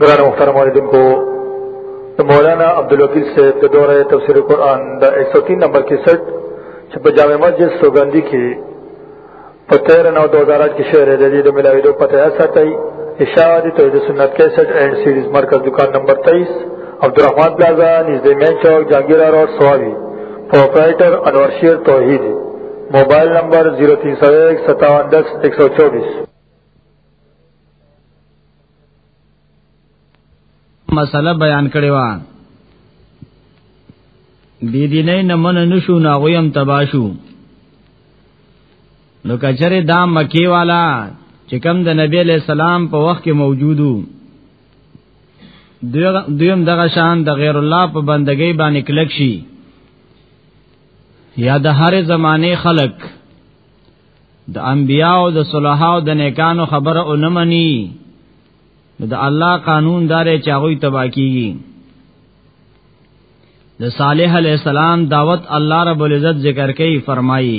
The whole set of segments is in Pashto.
گران مختار موردن کو مولانا عبدالوکیل سے دور تفسیر قرآن دا ایک سو تین نمبر کی سٹ چپ جامع مسجد سوگندی کی پتیر نو دو ہزار آٹھ کی شعر جدید ملاوی دو پتہ ایسا تئی اشاعتی توحید سنت کیسٹ اینڈ سیریز مرکز دکان نمبر تیئیس عبدالرحمان پلازا نژد مین چوک جہانگیرہ روڈ سوابی پروپرائیٹر انور شیر توحید موبائل نمبر 03015710124 مسله بیان کړی و بی دینه نه من نشو ناغویم تباشو نو کچره دا مکی والا چې کم د نبی علیہ السلام په وخت کې موجودو دویم دغه شان د غیر الله په بندګۍ باندې کلک شي یا د هر زمانه خلق د انبیاو د صلحاو د نیکانو خبره اونمنی نو د الله قانون دارې چاغوي تبا کیږي د صالح علی السلام دعوت الله رب العزت ذکر کوي فرمایي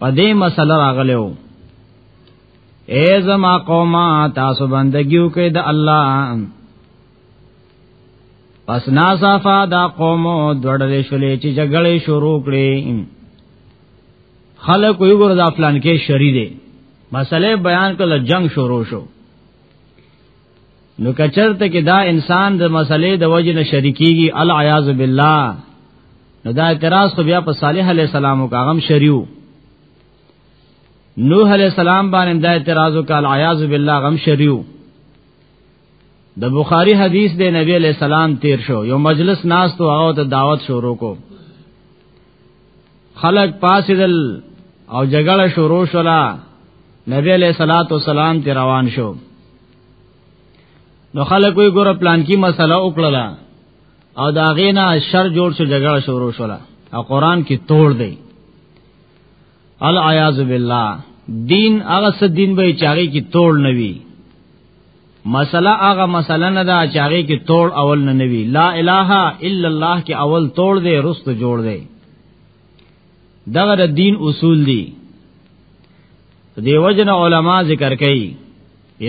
په دې مسله راغلو اے زما قوما تاسو بندگیو کې د الله پس ناصفا دا قوم دوړل شولې چې جګړې شروع کړې خلک یو ګور د افلان کې شری دي مسله بیان کله جنگ شروع شو نو کچرته کې دا انسان د مسلې د وجې نه شریکيږي العیاذ بالله نو دا اعتراض خو بیا په صالح علی السلام او کاغم شریو نوح علی السلام باندې دا اعتراض او کال عیاذ بالله غم شریو د بخاری حدیث دی نبی علیہ السلام تیر شو یو مجلس ناس تو هغه ته دعوت شروع کو خلق پاسدل او جګړه شروع شولا نبی علیہ الصلات والسلام تی روان شو نو خلک وی ګور پلان کی مسله وکړه او دا غینا شر جوړ شو جګړه شروع شولا او قران کې توڑ دی العیاذ بالله دین هغه څه دین به چاري کې توڑ نوي مسله هغه مسله نه ده چې هغه کې توړ اول نه نوي لا اله الا الله کې اول توړ دی رست جوړ دی دغه د دین اصول دي دیو جن علما ذکر کوي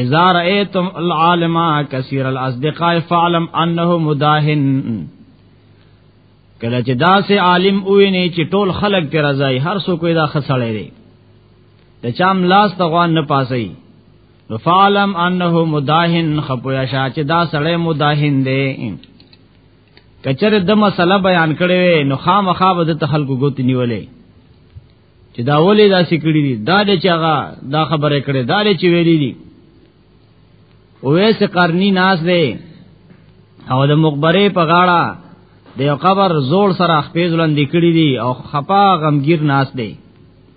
اذا رأيتم العالم كثير الاصدقاء فعلم انه مداهن کله چې داسې عالم ویني چې ټول خلق ته راځي هر څوک دا خسړې دي ته چام لاس تغوان نه پاسي نو فعلم انه مداهن خپویا شا چې دا سړی مداهن دی کچر د مسله بیان کړي نو خامخا به د خلکو ګوت نیولې چې دا ولې دا سکړي دي دا د چاغه دا خبره کړي دا لې چې ویلې دي اویس قرنی ناس دی او د مقبره په غاړه د یو قبر زوړ سره خپې ځلندې کړې دي او خپا غمگیر ناس دی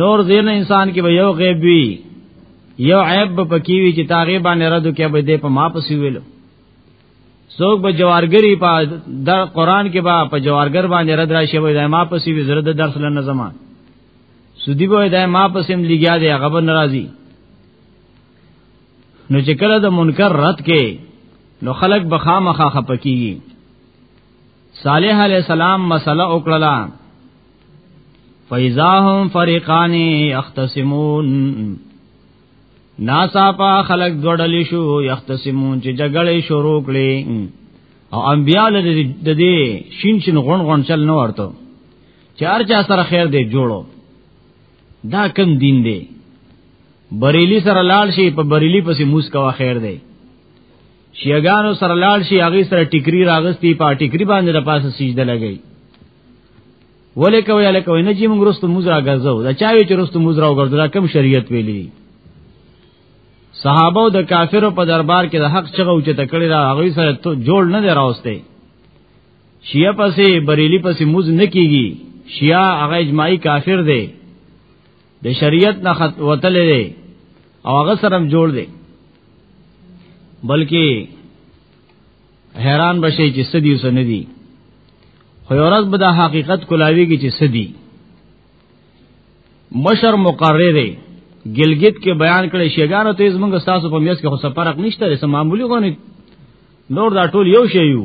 نور زین انسان کې به یو غیب وی یو عیب به پکې وی چې تاغه باندې ردو کې به دې په ما پسې ویلو څوک به جوارګری په در قران کې با په جوارګر باندې رد راشي وای ما پسې وی زرد درس لنه زمان سودی به دای ما پسې هم لګیا دی هغه به ناراضي نو چې کله د منکر رد کې نو خلق بخامخه خپکیږي صالح علیہ السلام مسله وکړه فیزاهم فریقان یختصمون ناساپا خلق دوړل شو یختصمون چې جګړې شروع کړي او انبیاء له دې شین شین غون غون چل نه ورته چار چا سره خیر دې جوړو دا کم دین دی بریلی سره لاړ شي په بریلی پسې موس کوا خیر دی شیعگانو سره لاړ شي هغه سره ټیکری راغستی په ټیکری باندې د پاسه سجده لګی ولې کوي الکه وینې چې موږ رستو موږ راګرځو دا چا وی چې رستو موږ راګرځو دا کم شریعت ویلی صحابه د کافرو په دربار کې د حق چغه اوچه تکړه را هغه سره ته جوړ نه دی راوسته شیعه پسې بریلی پسې موز نه کیږي شیعه هغه اجماعي کافر دی د شریعت نه خط وتل دی او هغه سره جوړ دی بلکې حیران بشي چې سدي وسن دي خو ورځ به د حقیقت کولاویږي چې سدي مشر مقرر دی ګلګت کې بیان کړي شیګانو ته زمونږ تاسو په میس کې خو فرق نشته سم معمولی غونې نور دا ټول یو شی یو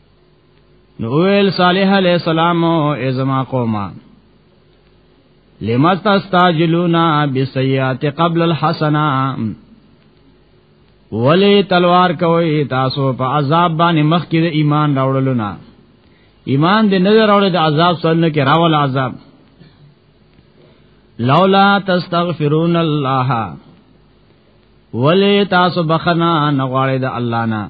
نو ویل صالح علیہ السلام ای زما قومه لمت استاجلونا بسیئات قبل الحسنہ ولی تلوار کوي تاسو په عذاب باندې مخ کې ایمان راوړلو نه ایمان دې نه راوړل د عذاب سره کې راول عذاب لولا تستغفرون الله ولی تاسو بخنا نغواړی د الله نه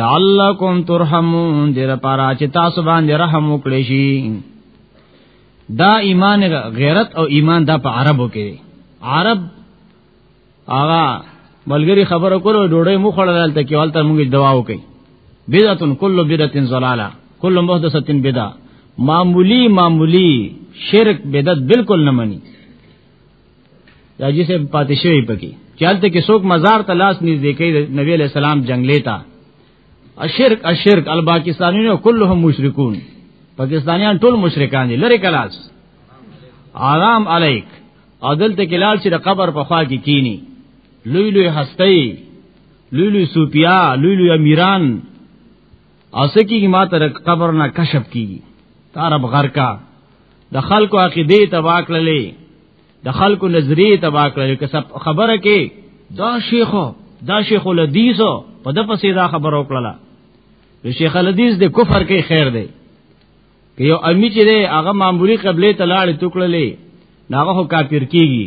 لعلکم ترحمون دې لپاره چې تاسو باندې رحم وکړئ شي دا ایمان غیرت او ایمان دا په عربو کې دی عرب آغا ملګری خبره کولو ډوډۍ مو خړل ته کې والته موږ دوا وکي بدعتن کل بدعتن ضلاله کل محدثه بدعه معمولی معمولی شرک بدعت بالکل نه مني دا جسه پاتې شوی پکې چالت کې څوک مزار ته لاس نږدې کوي نبی علیہ السلام جنگلې تا اشرک اشرک الباکستانیو كلهم مشرکون پاکستانیان ټول مشرکان دي لری کلاس آرام علیک عدل ته کلال چې د قبر په خوا کې کینی لوی لوی هستی لوی لوی سوپیا لوی لوی امیران او سکی ما تر قبر نه کشف کیږي تارب غر کا د خلکو عقیده تبا کړلې د خلکو نظریه تبا کړلې که سب خبره کې دا شیخو دا شیخ الحدیثو په د پسې دا خبر وکړه نو شیخ الحدیث د کفر کې خیر دی که یو امی چې دی هغه معمولی قبله تلاړ ټوکړلې ناغه کافر کیږي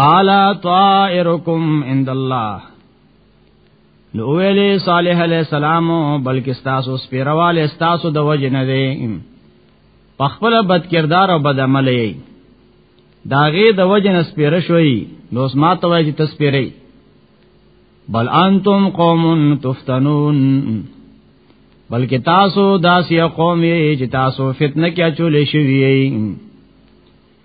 قال طائرکم عند الله نو ویلې صالح علی السلام بلکې تاسو سپیرواله تاسو د وجه نه دی په خپل بد کردار او بد عمل یې داغه د وجه نه سپیره شوی نو اس ما ته وایي چې تسپیرې بل انتم قوم تفتنون بلکې تاسو داسې قوم یې چې تاسو فتنه کې اچولې شوی یې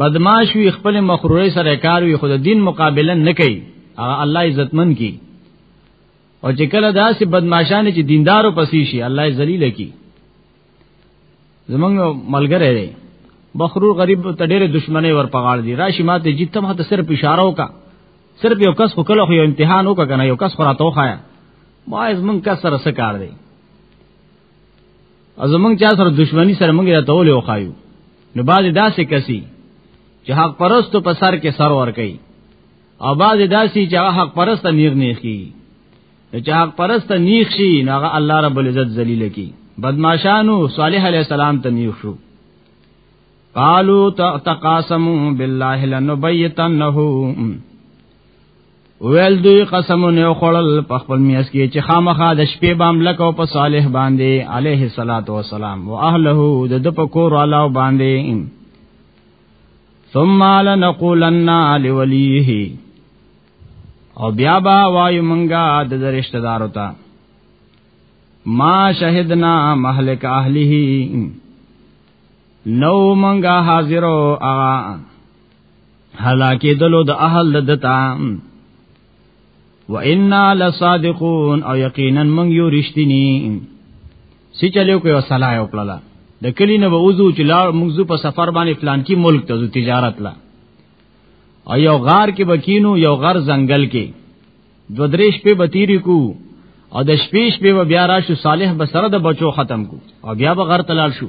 بدمعاش وي خپل مخروري سره کار وي خود دین مقابله نه کوي هغه الله عزتمن کی او چې کله داسې بدمعشان چې دیندارو پسې شي الله ذلیل کی زمونږ ملګری دی بخرور غریب ته ډېر دشمنی ور پغاړ دی راشي ماته جیت ما ته صرف اشاره وکا صرف یو کس خو کله خو یو امتحان وکا کنه یو کس خو راته وخایا ما از مونږ کس سره سکار دی ازمنګ چا سره دښمنی سره موږ راته ولې وخایو نو باز داسې کسي چې حق پرستو په سر کې سر ور کوي او باز داسې چې حق پرست نیغ نیخي چې حق پرست نیخ شي نو هغه الله رب العزت ذلیل کی بدمعشانو صالح علیہ السلام ته نیخ شو قالو تقاسموا بالله لنبیتنه ویل دوی قسمونه خوړل په خپل میاس کې چې خامخا د شپې بام لکو په صالح باندې عليه الصلاه والسلام او اهله د د پکور علاو باندې ثم لنقولن لوليه او بیا با وایو منګه د رشتہ دار وتا ما شهدنا مهلک اهله نو منګه حاضرو اغا هلاکه دلو د اهل دتا و انا لصادقون او یقینا من یو رښتینی سی چلیو کوي وسلای او پلالا د کلی نه ووزو چې لا موږ په سفر باندې پلان کې ملک ته تجارت لا او یو غار کې بکینو یو غر زنګل کې دو درې شپې بتیری کو او د شپې شپې بیا راشو صالح بسره د بچو ختم کو او بیا به غر تلال شو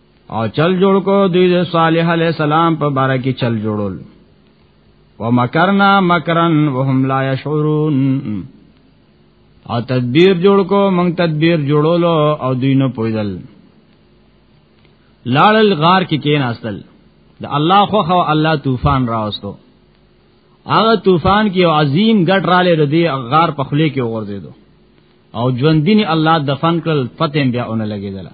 او چل جوړ کو دوی د صالح علی السلام په باره کې چل جوړول ومکرنا مکرن وهم لا یشعرون او تدبیر جوړ کو مونږ تدبیر جوړولو او دوی نه پویدل لاړل غار کې کین اصل د الله خو خو الله طوفان راوستو هغه طوفان کې یو عظیم ګټ را لید دی غار په خلی کې وغورځیدو او ژوندین الله دفن کړل پته بیا اون لګیدله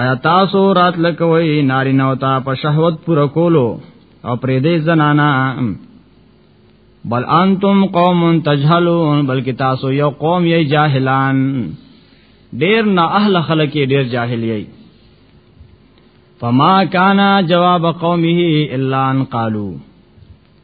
آیا تاسو رات لکوي ناری نو تا په شهوت پر کولو او پرې دې زنانا بل انتم قوم تجهلون بلکې تاسو یو قوم یې جاهلان ډیر نه اهل خلک ډیر جاهل یې فما کان جواب قومه الا ان قالوا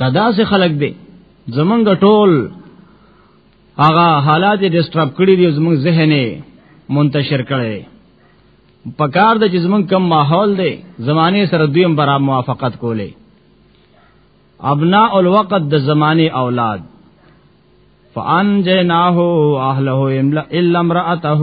دا داسې خلک دی زمونږ ټول هغه حالات ډیسټرب کړی دی زمونږ ذهن منتشر کړی پکار د چې زمونږ کم ماحول دی زمانه سره دویم برا موافقت کولې ابناء الوقت د زمانه اولاد فان جناه اهله الا امراته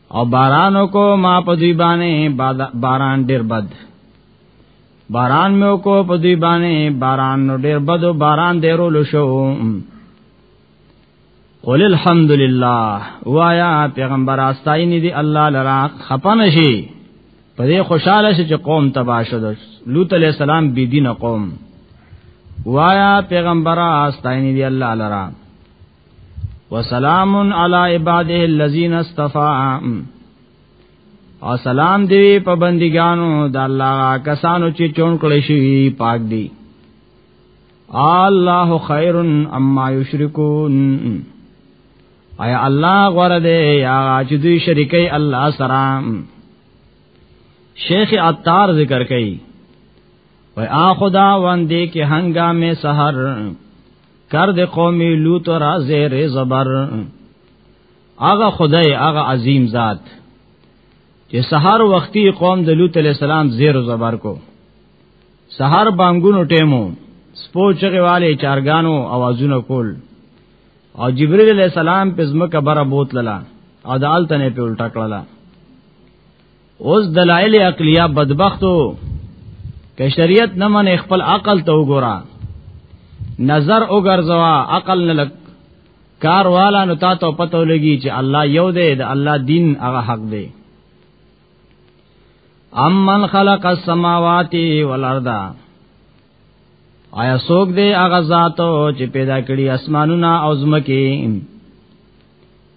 او بارانو کو ما په دوی باندې باران ډیر بد باران مې کو په دوی باندې باران نو ډیر بد باران ډیرول شو قل الحمد لله وایا پیغمبر استاینی دی الله لرا خپن شي په دې خوشاله شي چې قوم تبا شد لوط علی السلام بی دین قوم وایا پیغمبر استاینی دی الله لرا وسلام علی عباده الذین اصطفى او سلام دی په بندګانو د الله کسانو چې چون کړی شي پاک دی الله خیر اما یشرکون ایا الله غره دی یا چې دوی شریکي الله سره شیخ عطار ذکر کوي و آخدا وندې کې هنګامه سحر کار د قوم لوط را زیر زبر اغه خدای اغه عظیم ذات چې سحر وختي قوم د لوط علی السلام زیر زبر کو سحر بانګونو ټیمو سپو چغه والے چارګانو आवाजونه کول او جبرئیل علی السلام په زمکه بره بوتللا او د آلتنه په الټا کړلا اوس دلایل عقلیه بدبختو که شریعت نه من خپل عقل ته وګورا نظر وګرځوا عقل نه لک کار والا نو تا ته پته لګي چې الله یو دی د الله دین هغه حق دی امن خلق السماوات والارض آیا سوک دے اغا ذاتو چې پیدا کړی اسمانونه او زمکه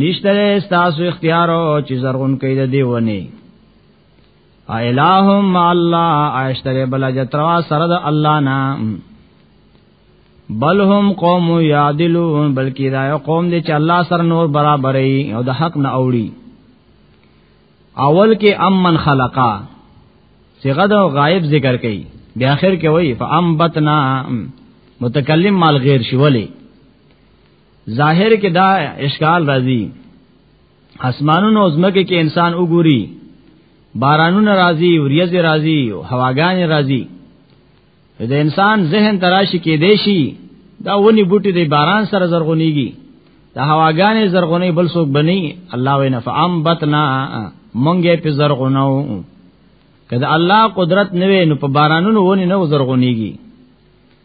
نشتره تاسو اختیار او چې زرغون کوي د دیونی الہم مع الله اشتره بل جتروا سره د الله نام بل هم قوم یادلون بلکې دا یو قوم دی چې الله سره نور برابرې او د حق نه اوړي اول کې امن خلقا صيغه د غائب ذکر کړي بیا اخر کې وایي فامبتنا متکلم مال غیر شولې ظاهر کې دا اشکال راځي اسمانونو او زمکه کې انسان وګوري بارانونه راځي وریځ راځي او هواګانې راځي د انسان ذهن تراشی کې دیشي دا ونی بوټي د باران سره زرغونیږي د هواګانې زرغونې بل څوک بني الله وینا فام بتنا مونږه په زرغونو کله الله قدرت نه وي نو په بارانونو ونی نه زرغونیږي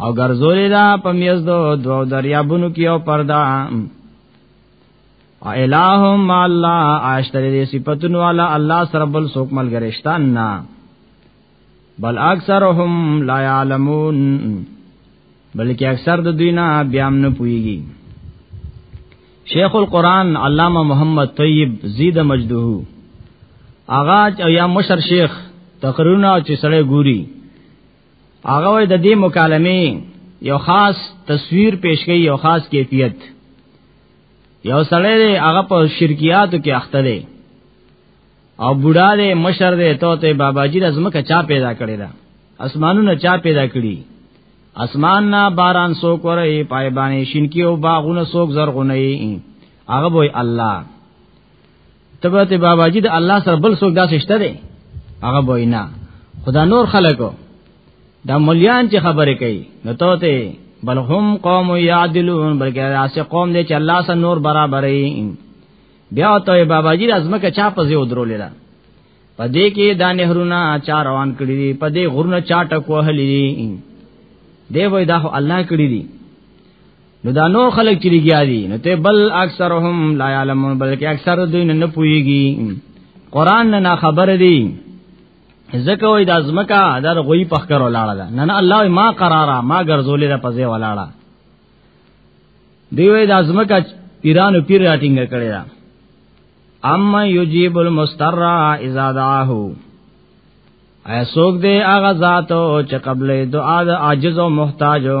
او ګرځولې دا په میز دو دو دریابونو کې او پردا او الہم ما الله عاشتر دې صفاتونو والا الله سره بل څوک ملګریشتان نه بل اکثرهم لا يعلمون بلکې اکثر د دوی نه بیا هم نه پويږي شیخ القران علامه محمد طیب زید مجدوه اغاج او یا مشر شیخ تقریرونه چې سړی ګوري هغه وای د دې مکالمې یو خاص تصویر پیش کړي یو خاص کیفیت یو سړی دی هغه په شرکیاتو کې اخته دی او بوډا دی مشر دی ته ته بابا جی د زمکه چا پیدا کړی دا اسمانونه چا پیدا کړی اسمان نا باران سو کوي پای باندې شینکی او باغونه سوک زرغونه ای هغه وای الله تبه ته بابا جی د الله سره بل څوک داسې شته دی هغه بوینا خدا نور خلکو دا مليان چې خبرې کوي نو ته ته بل هم قوم یعدلون بلکې داسې قوم دی چې الله سره نور برابرې بیا ته بابا جی لازمه کې چا په زیو درولې ده پدې کې دا نهرونه چا روان کړی دي پدې غرونه چا ټکوهلې دي دی وای دا الله کړی دي نو دا نو خلق چې لګیا دي نو ته بل اکثرهم لا علمون بلکې اکثر دوی نه پويږي قران نه نه خبر دي زکه وای د ازمکا در غوی پخ کر ولاړه ده نه نه الله ما قرارا ما ګرځولې ده پځه ولاړه دی وای د ازمکا پیرانو پیر راټینګ کړی دا اما یجیب المستر اذا دعاه ایسوک دے آغا ذاتو چه قبل دعا دا عاجز و محتاجو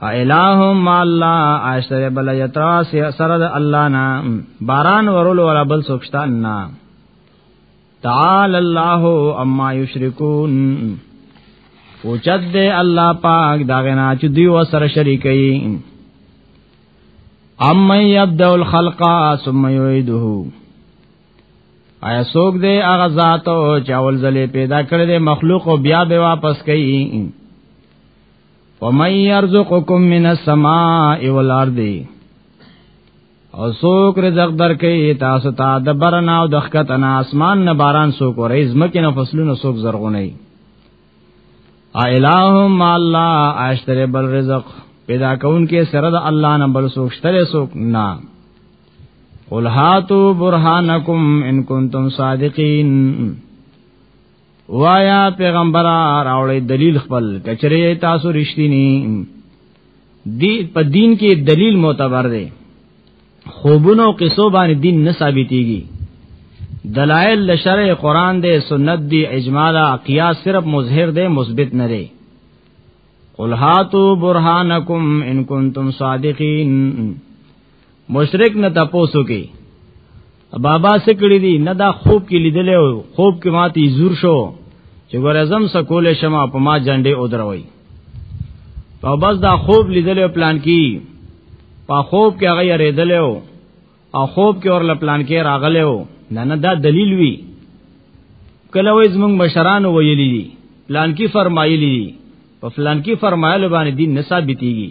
الہم ما الله اشتر بل یتراس سره د الله نا باران ورول ولا بل سوکشتا نا تعال الله اما یشرکون او چد دے الله پاک داغه نا چې دی و سره شریکي اما یبدا الخلق ثم یعیده آیا سوک دے اغا ذاتو چاول زلے پیدا کردے مخلوق و بیا بے واپس کئی ومن يرزقكم من السماء والارض او سوک رزق درکې تاسو ته د برنا او د خکت نه اسمان نه باران سوک او رز مکه نه فصلونه سوک زرغونې ا الہم الله اشتر بل رزق پیدا کون کې سره د الله نه بل سوک شتره سوک نه قل هاتو برهانکم ان کنتم صادقین وایا پیغمبر راوړی دلیل خپل کچره تاسو رښتینی دی په دین کې دلیل معتبر دی خوبونو قصو باندې دین نه ثابتېږي دلائل لشرع قران دے سنت دی اجماع دا قیاس صرف مظهر دے مثبت نه دی قل هاتو برهانکم ان کنتم صادقین مشرک نه تاسو کې بابا سکړی دی نه دا خوب کې لیدل او خوب کې ماته زور شو چې ګور اعظم سکول شمه په ما جنډې او دروي او بس دا خوب لیدل او پلان کی په خوب کې هغه یریدل او خوب کې اور لپلان کې راغله او نه نه دا دلیل وی کله وې زمونږ مشران ویلي دي پلان کې فرمایلی دي په پلان کې فرمایل باندې دین نه ثابتېږي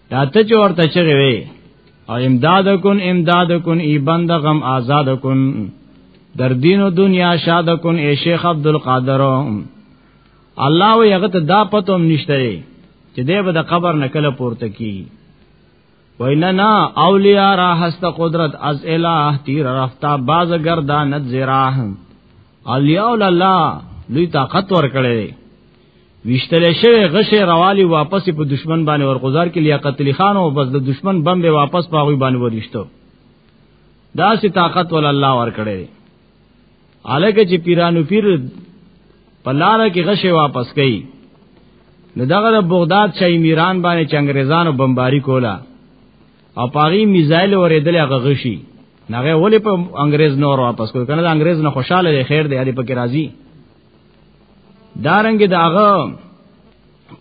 دا ته چې ورته چغې وي او امداد کن امداد کن ای بند غم آزاد کن در دین و دنیا شاد کن ای شیخ عبدالقادر الله و یغت دا پتوم نشته چې دی به د قبر نه کله پورته کی ویننا اولیاء را هست قدرت از الہ تیر رفتا باز گردانت زراح اولیاء الله لوی طاقت ور کړی ویشتل شوی غشه روالی واپس په دشمن باندې ورغزار کې لیاقت علی خان او بس د دشمن بم به واپس پاغوي باندې ورښتو دا سي طاقت ول الله ور کړی الکه چې پیرانو پیر په لار کې غشه واپس کړي نو دغه بغداد شای میران باندې چنګریزانو بمباری کولا او پاغي میزایل ورېدل هغه غشي نغه ولې په انګريز نور واپس کوي کنه د انګريز نه خوشاله دی خیر دی هرې پکې راضي دارنګ داغه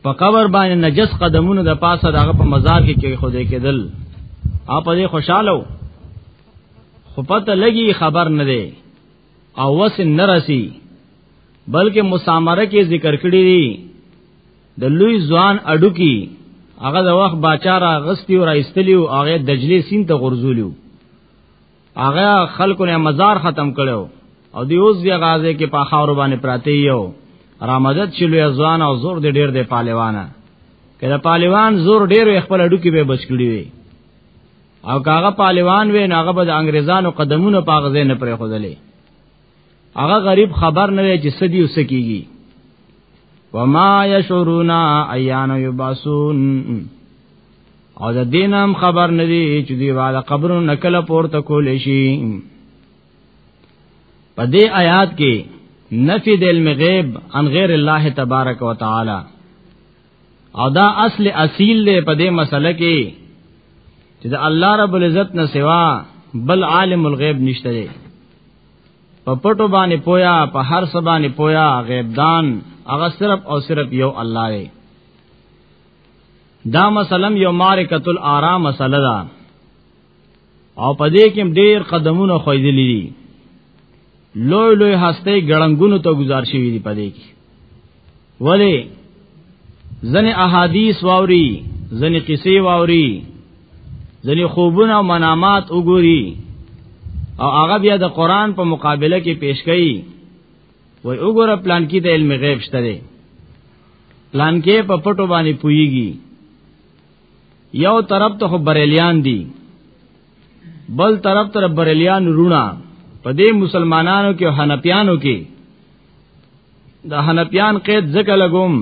په قبر باندې نجس قدمونو د پاسه داغه په مزار کې کې خو دې کېدل اپ دې خوشاله خو پته لګي خبر نه دی او وس نه رسی بلکې مسامره کې ذکر کړی دی د لوی ځوان اډو کې هغه د وخت باچا را غستی او را استلی او هغه دجلی سین ته غرزولیو هغه خلکو نه مزار ختم کړو او دی اوس بیا غازه کې په خاور باندې پراته یو رامدد چې لوی ځوان او زور دې ډېر دې پالوانه کله پالوان زور ډېر خپل اډو کې به بچ کړی وي او کاغه پالوان وې ناغه به انګريزانو قدمونه پاغزه نه پرې خودلې هغه غریب خبر نه وي چې سدي اوس کیږي وما يشعرون ايان يبعثون او د دینم خبر ندی چې دی والا قبرونو نکله پورته کول شي په دې آیات کې نفی د علم غیب ان غیر الله تبارک وتعالى او دا اصل اصیل دی په دې مسله کې چې د الله رب العزت نه سوا بل عالم الغیب نشته دی په پټو باندې پویا په هر څه باندې پویا غیب دان هغه صرف او صرف یو الله دی دا مثلا یو معرکۃ الارا مسله ده او په دې کې ډیر قدمونه خویدلې دي لوی لوی هسته ګړنګونو ته گزار شوی دی په دې کې ولی ځنې احادیث واوري ځنې قصې واوري ځنې خوبونه او منامات وګوري او هغه بیا د قران په مقابله کې پیش کړي وای وګوره پلان کې د علم غیب شته دی پلان کې په پټو باندې پويږي یو طرف ته خو بریلیان دي بل طرف ته بریلیان رونا په دې مسلمانانو کې حنفیانو کې د حنفیان قید ځکه لګوم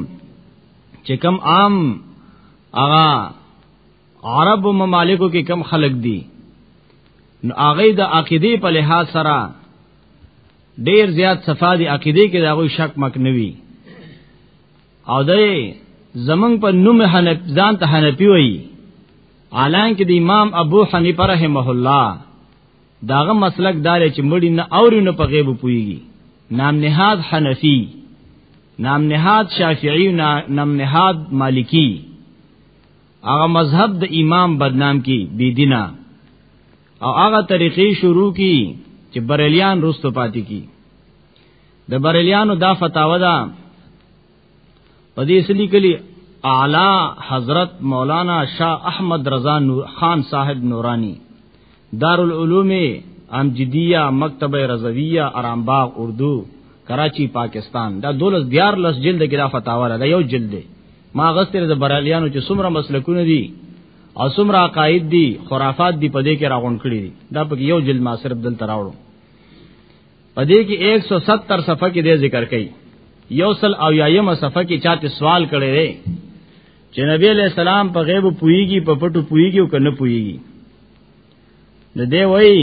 چې کم عام اغا عرب ممالکو کې کم خلق دي نو هغه د عقیده په لحاظ سره ډیر زیات صفا دی عقیده کې دا غوي شک مک نوي او دای زمنګ په نوم حنف ځان ته حنفي وای اعلان کې د امام ابو حنیفه رحمه الله داغه مسلک دار چې مړی نه اوري نه په غیب پويږي نام نهاد حنفي نام نهاد شافعي نام نهاد مالکی هغه مذهب د امام بدنام کی بی دینه او هغه طریقې شروع کی چې بریلیان رستو پاتې کی د بریلیانو دا فتاوا ده په دې سلی کلی اعلی حضرت مولانا شاه احمد رضا نور خان صاحب نورانی دارالعلوم امجدیه مکتب رضویه آرام باغ اردو کراچی پاکستان دا دولس دیار لس جلد کې دا فتاوا ده یو جلد ما غستره د بریلیانو چې څومره مسلکونه دي او څومره عقاید دي خرافات دي په دې کې راغون کړی دي دا په یو جلد ما صرف دل تراوړو په دې کې 170 صفحه کې دې ذکر کړي یو سل او یایم صفحه کې چاته سوال کړي دي چې نبی علیہ السلام په غیب پویږي په پټو پویږي او کنه پویږي د دې وایي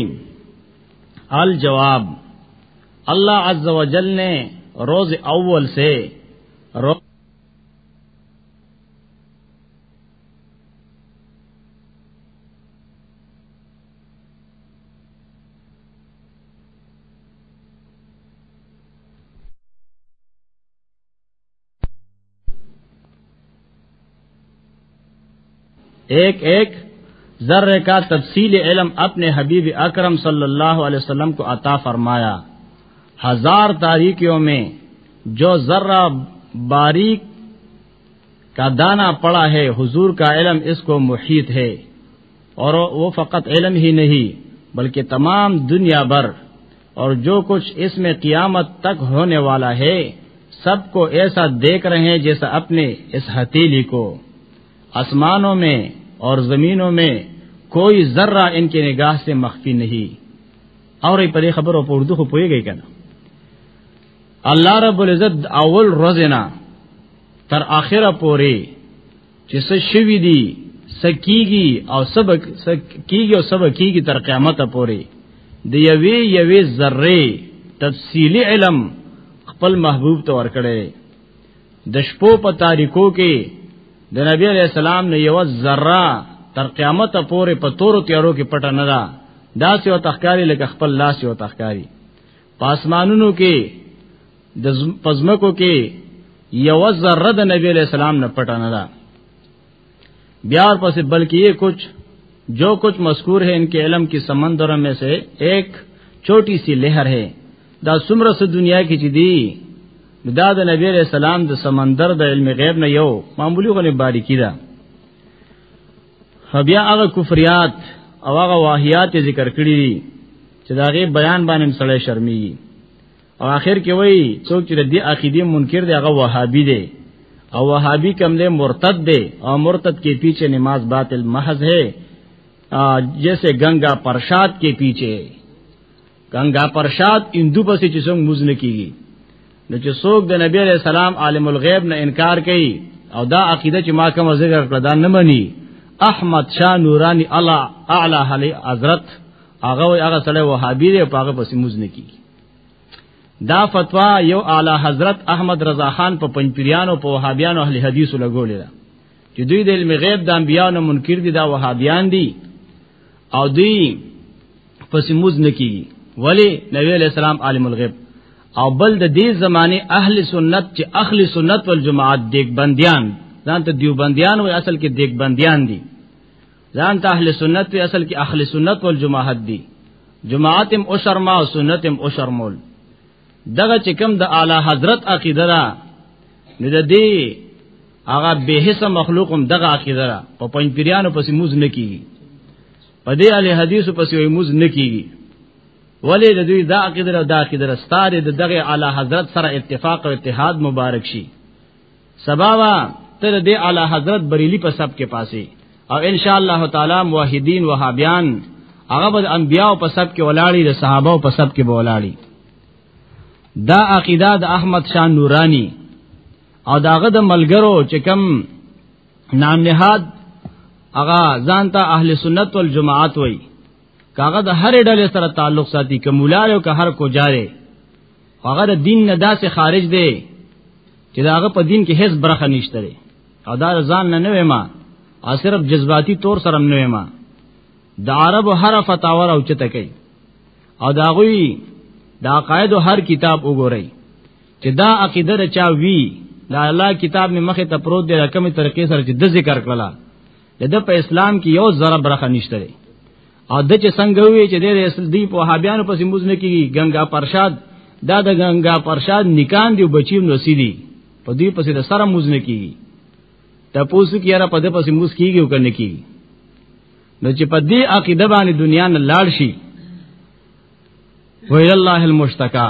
الجواب الله عز وجل نے روز اول سے روز ایک ایک ذر کا تفصیل علم اپنے حبیب اکرم صلی اللہ علیہ وسلم کو عطا فرمایا ہزار تاریکیوں میں جو ذرہ باریک کا دانہ پڑا ہے حضور کا علم اس کو محیط ہے اور وہ فقط علم ہی نہیں بلکہ تمام دنیا بھر اور جو کچھ اس میں قیامت تک ہونے والا ہے سب کو ایسا دیکھ رہے ہیں جیسا اپنے اس ہتیلی کو آسمانوں میں اور زمینوں میں کوئی ذرہ ان کے نگاہ سے مخفی نہیں اور ای پدې خبرو په اردو خو پويږي کنه الله رب العزت اول روزنا تر اخره پوري چې څه شوی دی سکیږي او سبق سکیږي او سبق کیږي تر قیامت پوري د یوې یوې ذره تفصیلی علم خپل محبوب ته ورکړي د شپو په تاریکو کې د نبی علی السلام نه یو ذره تر قیامت پورې په تورو تیارو کې پټه نه ده دا سی او تخکاری لکه خپل لاس او تخکاری پاسمانونو کې د پزمکو کې یو ذره د نبی علیہ السلام نه پټه نه ده بیا پسې بلکې یہ کچھ جو کچھ مذکور ہے ان کے علم کی سمندر میں سے ایک چھوٹی سی لہر ہے دا سمره سه دنیا کې چې دی دا د نبی علیہ السلام د سمندر د علم غیب نه یو معمولی غنی باریکی ده بیا هغه کفریات او هغه واهیات ذکر کړی دي چې دا غي بیان باندې سړی شرمي او آخر کې وایي څوک چې د دې عقیده منکر دی هغه وهابي دی او وهابي کم دی مرتد دی او مرتد کې پیچھے نماز باطل محض ہے جیسے گنگا پرشاد کے پیچھے ګنگا پرشاد اندو پسې چې څنګه موز نه کیږي نو چې څوک د نبی علیہ السلام عالم الغیب نه انکار کوي او دا عقیده چې ما کوم ذکر کړ دا نه مني احمد شاه نورانی الله اعلی علی حضرت هغه هغه سره وهابی دی په هغه پسې موز نه کیږي دا فتوا یو اعلی حضرت احمد رضا خان په پنځپیرانو په وهابیانو اهل حدیثو لګولې ده چې دوی د علم غیب د انبیانو منکر دي دا وهابیان دي او دوی پس موز نکی ولی نبی علیہ السلام عالم الغیب او بل د دې زمانه اهل سنت چې اهل سنت والجماعت دیګ بندیان ځان ته دیو بندیان وي اصل کې دیګ بندیان دي ځان ته اهل سنت وي اصل کې اهل سنت والجماعت دي جماعت هم او شرما او سنت هم او شرمول دغه چې کوم د اعلی حضرت عقیده ده نو د دې هغه به حسه مخلوق هم دغه عقیده ده په پنځ پیرانو پسې موز نه کیږي په دې اهل حدیثو پسې وي موز نه کیږي ولې د دوی دا عقیده ده دا عقیده ده ستاره د دغه اعلی حضرت سره اتفاق او اتحاد مبارک شي سباوا تر دې اعلی حضرت بریلی په سب کې پاسي او ان شاء الله تعالی موحدین وهابیان هغه به انبیاء په سب کې ولاړی د صحابه په سب کې به ولاړی دا عقیده د احمد شاه نورانی او داغه د ملګرو چې کم نام نهاد هغه ځانته اهل سنت والجماعت وای کاغه د هر ډلې سره تعلق ساتي کومولای او که هر کو جاره هغه د دین نه داسې خارج دی چې داغه په دین کې هیڅ برخه نشته دی او دا ځان نه نوې ما او صرف جذباتي طور سره نوې ما د عرب هر فتاور او چته کوي او دا غوي دا قاعده هر کتاب وګورئ چې دا عقیده چا وی دا الله کتاب می مخه ته پروت دی کومه طریقې سره چې د ذکر کړه د په اسلام کې یو ذره برخه نشته او د چې څنګه وی چې د اصل دی په هابیانو پسې موز نه کیږي ګنگا پرشاد دا د ګنگا پرشاد نکان دی بچیم نو سیدی په دې پسې د سره موز نه کیږي تاسو کې را په دې پسې موز کیږي او کنه کیږي نو چې په دې عقیده باندې دنیا نه لاړ شي ویل الله المشتکا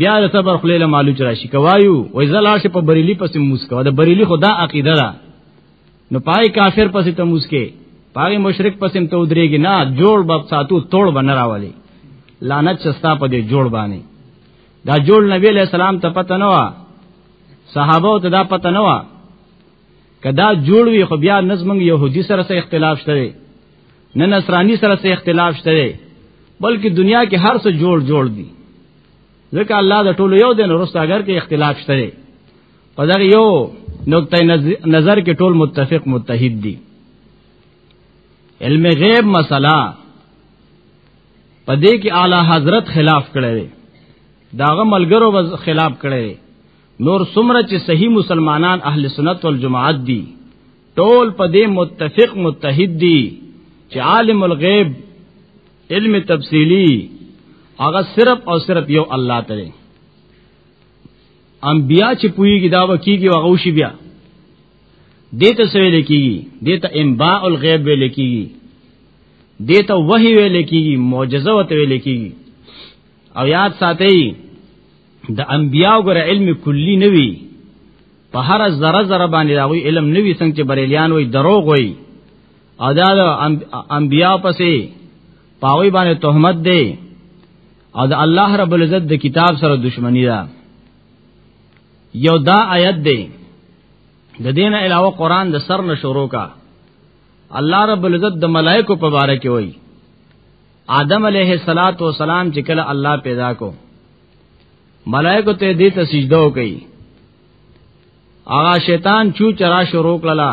بیا د صبر خلیل معلوم راشي کوایو وای زلاشه په بریلی پسې موس کوه د بریلی خدا عقیده ده نو پای کافر پسې ته مسکه پای مشرک پسې ته ودرېږي نه جوړ باب ساتو توړ بنه راولي لعنت چستا په دې جوړ باندې دا جوړ نبی له سلام ته پته نه وا صحابه ته دا پته نه وا کدا جوړ وی خو بیا نظم يهودي سره سره اختلاف شته نه نصراني سره سره اختلاف شته بلکې دنیا کې هر څه جوړ جوړ دي ځکه الله د ټولو یو دین ورسته اگر کې اختلاف شته دی په دغه یو نقطه نظر کې ټول متفق متحد دي علم غیب مسله په دې کې اعلی حضرت خلاف کړی دی داغه ملګرو وز خلاف کړی دی نور سمره چې صحیح مسلمانان اهل سنت والجماعت دي ټول په دې متفق متحد دي چې عالم الغیب علم تفصیلی هغه صرف او صرف یو الله تعالی انبیا چې پویږي دا وکیږي هغه وشي بیا دیتا سویل کیږي دیتا انباء الغیب ویل کیږي دیتا وحی ویل کیږي معجزه وته ویل کیږي او یاد ساتئ د انبیاء ګر علم کلی نوي په هر ذره ذره باندې دا وی علم نوي څنګه چې بریلیان وي دروغ وي او دا د انبیا پسې پاوی باندې تهمت دی او د الله رب العزت د کتاب سره دښمنی ده یو دا آیت دی د دین علاوه قران د سر نه شروع کا الله رب العزت د ملائکو په باره کې وایي آدم علیه الصلاۃ والسلام چې کله الله پیدا کو ملائکو ته دې ته سجده وکړي آغا شیطان چو چرا شروع کړلا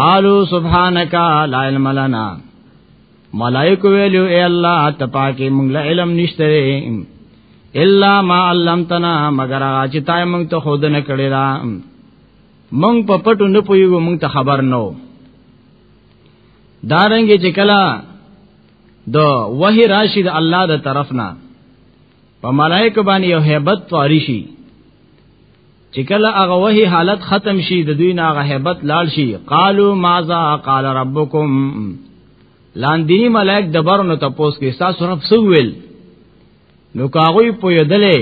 قالو سبحانك لا علم لنا ملائکه ویلو اے الله ته پاکي مونږ له علم نشته الا ما علمتنا مگر هغه چې تای مونږ ته خود نه کړی دا مونږ په پټو نه پویو مونږ ته خبر نو دارنګ چې کلا د وحی راشد الله د طرفنا په ملائکه باندې یو hebat طاری شي چې کله هغه وحي حالت ختم شي د دوی نه هغه hebat لاړ شي قالو ماذا قال ربکم لاندینی ملائک د برونو تپوس کې تاسو رب څه ویل نو کاغوی په یدلې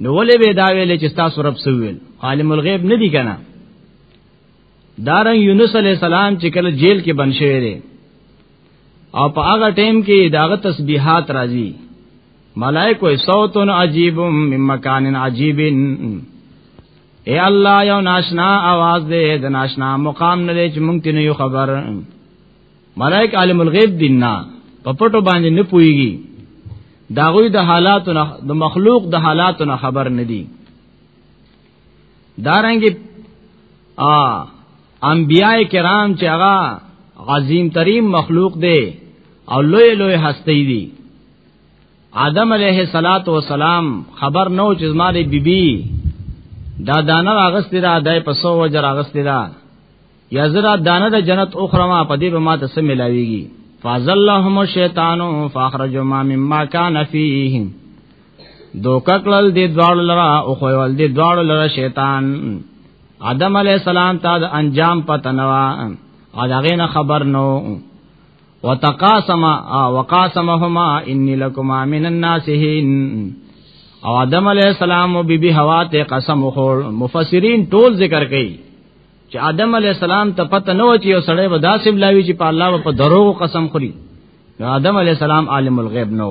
نو ولې به دا ویلې چې تاسو رب څه ویل عالم الغیب نه دی کنه دارن یونس علی السلام چې کله جیل کې بند شوی دی او په هغه ټیم کې داغه تسبیحات راځي ملائکه صوت عجیب من مکان عجیب اے الله یو ناشنا आवाज دې د ناشنا مقام نه دې چې مونږ ته یو خبر ملائک عالم الغیب دیننا په پټو باندې نه پويږي داغوی د حالاتو نه د مخلوق د حالاتو نه خبر نه دي دارنګي ا انبیاء کرام چې هغه عظیم ترین مخلوق دی او لوی لوی هستی دی آدم علیه الصلاۃ والسلام خبر نو چې زماره بیبي دا دانه راغستې دا دای په سو وجه راغستې دا یا زرا دانه د جنت اخرما په دې به ما ته سم ملاويږي فازلهم الشیطان فاخرج ما مما كان فيه دوککل دې دواړو لرا او خوول دې دواړو لرا شیطان آدم علی السلام ته د انجام پته نه و او دا غینه خبر نو وتقاسما وقاسمهما انی لکما من الناسین او آدم علی السلام او بیبي حوا ته قسم وخور مفسرین ټول ذکر کوي چې آدم علی السلام ته پته نه و چې یو سړی به داسې بلاوي چې په الله په دروغ قسم خوري آدم علی السلام عالم الغیب نو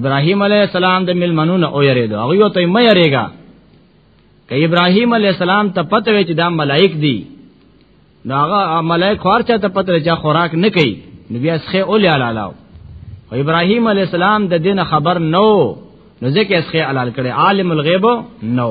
ابراهيم عليه السلام د ملمنو نه او یریدو هغه ته مې یریګا که ابراهيم عليه السلام ته پته وي چې دا ملائک دي نو هغه ملائک خورچا ته پته چې خوراک نه کوي نو بیا سخه اول علالاو او ابراهيم عليه السلام د دین خبر نو نو ځکه سخه علال کړي عالم الغیب نو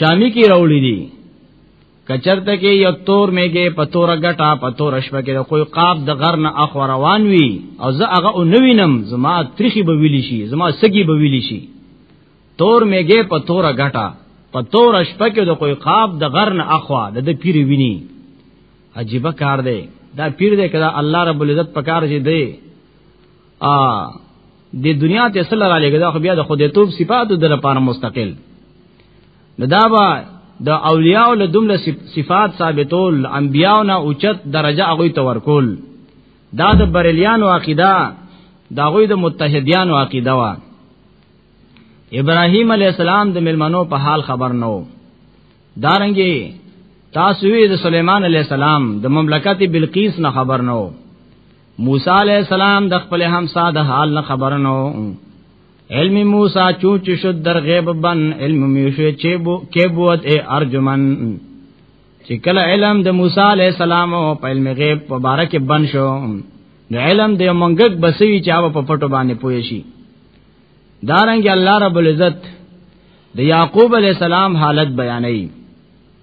شامی کی راوړي دي کچرته کې یو تور میګه پتور غټا پتور شپه کې کوئی قاب د غر نه اخو روان وي او زه هغه او نوینم زما تریخي به ویلی شي زما سګي به ویلی شي تور میګه پتور غټا پتور شپه کې د کوئی قاب د غر نه اخو د پیر ویني عجیب کار دی دا پیر دی کړه الله رب العزت پکار دی ا د دنیا ته سره را لګي دا خو بیا د خدای توپ صفات در لپاره مستقل نو دا با د اولیاء له دومره صفات ثابتول انبیاء نه اوچت درجه هغه ته ورکول دا د بریلیانو عقیده دا غوی د متحدیانو عقیده وا ابراهیم علی السلام د ملمنو په حال خبر نو دارنګي تاسو یې د سليمان عليه السلام د مملکت بلقیس نه خبر نو موسی علی السلام د خپل همسا د حال نه خبر نو علم موسی چوچ شد در غیب بن علم میوشه چې بو کې بوت ای ارجمن چې کله علم د موسی علی السلام او په علم غیب مبارک بن شو نو علم د منګک بسوي چې هغه په پټو باندې پوي شي دارنګ الله رب العزت د یعقوب علی السلام حالت بیانوي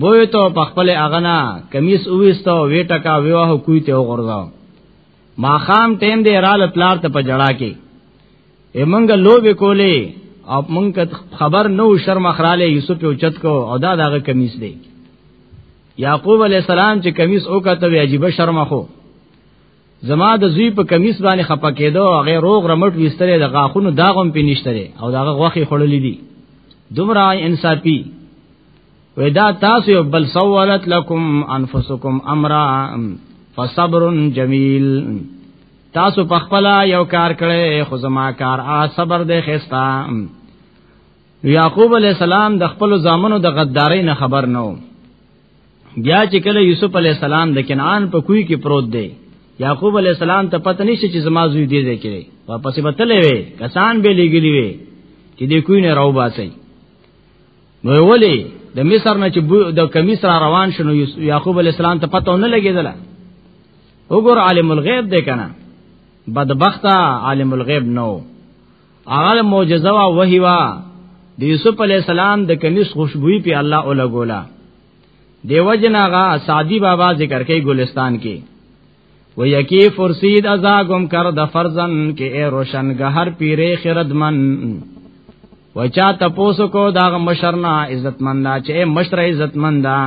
بوې ته په خپل اغنا کمیس اوېستو وی ټکا ویوه کوی ته وغورځاو ما خام ټیم دې رال پلار ته په جړا کې ایمنګ لوبې کولې او مونږ خبر نو شرم خراله یوسف او چت کو او دا دغه کمیس دی یعقوب علی السلام چې کمیس او کته وی عجیب شرم خو زما د زوی په کمیس باندې خپه کېدو هغه روغ رمټ وستره د غاخونو داغم پینشتره او داغه غوخي خړلې دي دومره انصافي ودا تاسو بل سوالت لکم انفسکم امر فصبر جمیل تاسو په خپل یو کار کړي خو زما کار آ صبر دې خستا یعقوب علی السلام د خپل زامنو د غدارۍ نه خبر نو بیا چې کله یوسف علی السلام د کنعان په کوی کې پروت دی یعقوب علی السلام ته پته نشته چې زما زوی دی دی کړي واپس به تلې وي کسان به لګلی وي چې دې کوی نه راو باسي نو ولی د مصر نه چې د کمیس را روان شنو یعقوب علی السلام ته پته نه لګیدل وګور عالم الغیب دی کنه بدبخت عالم الغیب نو هغه معجزه وا وحی وا د یوسف علی السلام د کمیس خوشبوئی په الله اوله ګولا دیو جناغا سادی بابا ذکر کوي ګلستان کې و یکی فرسید ازا گم کر د فرزن کې روشن گهر پیره خردمن وچا تپوسو کو دا مشرنا عزتمندا چې مشر عزتمندا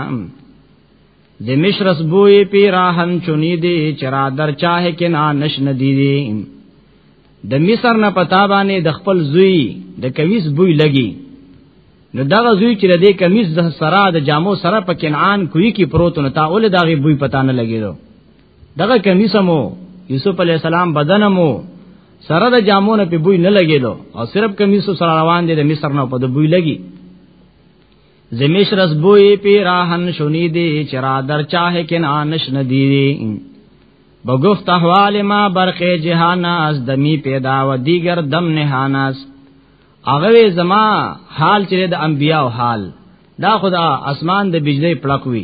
د مشرس بوې پی راهن چونی دی چرا در چاه کې نا نشن دی دی د مصر نه پتا باندې د خپل زوی د کویس بوې لګي نو دغه زوی چې د کمیس د سرا د جامو سره په کنعان کوی کې پروت نو تا اول دغه بوې پتا نه لګیدو دغه کمیسمو یوسف علی السلام بدنمو سره د جامونو په بوی نه لګیدو او صرف کمیسو سره روان دي د مصر نه په د بوی لګي زمیش رس بوی پی راہن شنی دی چرا در چاہے کن آنش ندی دی بگفت احوال ما برخ جہاناس دمی پیدا و دیگر دم نہاناس اغوی زما حال چرے د انبیاء و حال دا خدا اسمان د بجلی پلکوی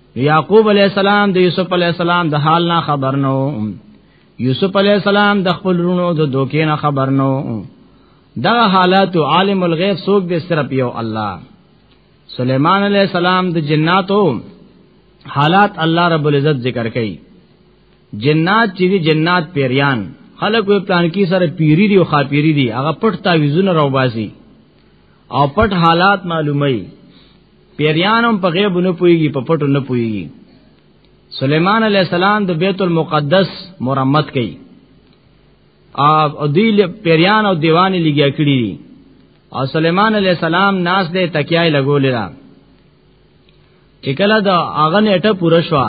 یعقوب علی السلام د یوسف علی السلام د حال نه خبر نو یوسف علی السلام د خپل رونو د دوکې نه خبر نو دا حالات عالم الغیب سوق به صرف یو الله سلیمان علیہ السلام د جناتو حالات الله رب العزت ذکر کړي جنات چې دي جنات پیریان خلق وی پلان کی سره پیری دی او خاپیری دی هغه پټ تعویذونه راوباسي او پټ حالات معلومي پیریانم په غیب نه پويږي په پټو نه پويږي سليمان عليه السلام د بیت المقدس مرمت کړي او دی پیریان او دیوان لګیا کړی دي او سليمان عليه السلام ناس دې تکیای لګولې دا چې کله دا اغه نیټه پوره شو